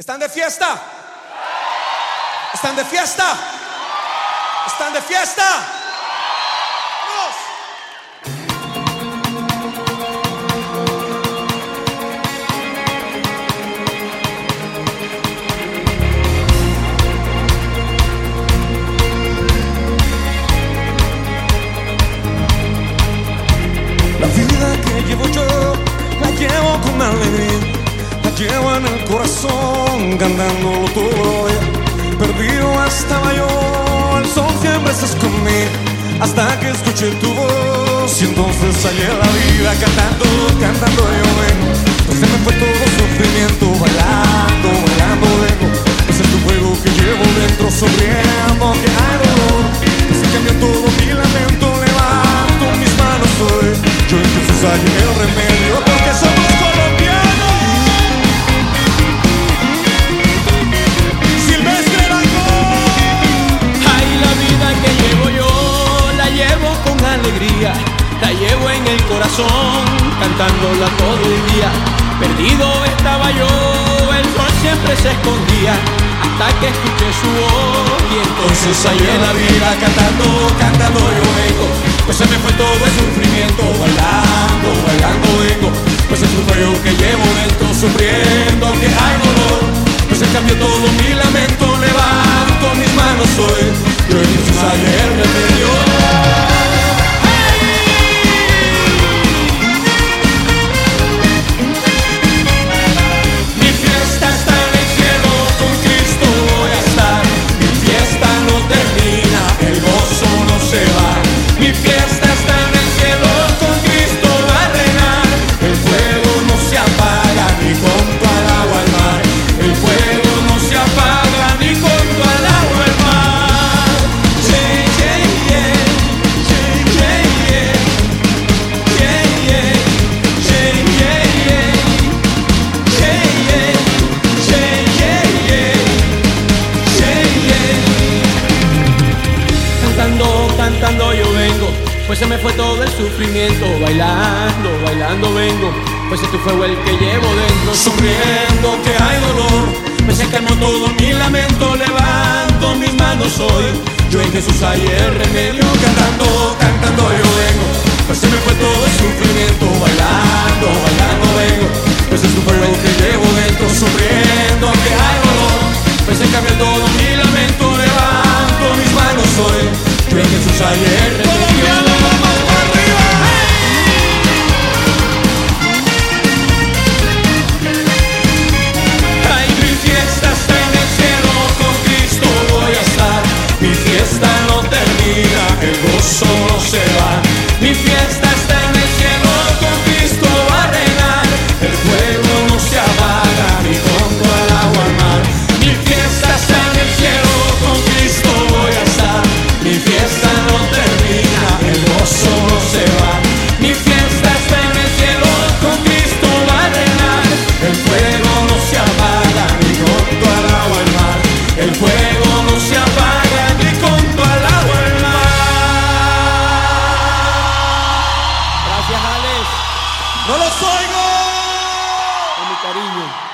¿Están de fiesta? ¿Están de fiesta? ¿Están de fiesta? Cantándolo todo. Perdido estaba yo, el sol siempre se escondía, hasta que escuché tu voz y entonces salí a la vida cantando, cantando yo. Pues corazón, cantándola todo el día. Perdido estaba yo, el sol siempre se escondía, hasta que escuché su voz y entonces salí en la vida cantando, cantando yo vengo. Pues se me fue todo el sufrimiento, bailando, bailando vengo. Pues es un fuego que llevo dentro, sufriendo pues se me fue todo el sufrimiento, bailando, bailando vengo, pues este fuego el que llevo dentro, sufriendo que hay dolor, me se calmó todo mi lamento, levanto mis manos hoy, yo en Jesús hay el remedio, cantando, cantando yo vengo, pues se me fue todo el sufrimiento, bailando, bailando vengo, pues es tu fuego que llevo dentro, sufriendo que hay dolor, pues se cambió todo mi lamento, levanto mis manos hoy, yo en Jesús hay el remedio. fiesta no termina, el gozo ¡No los oigo! Con mi cariño.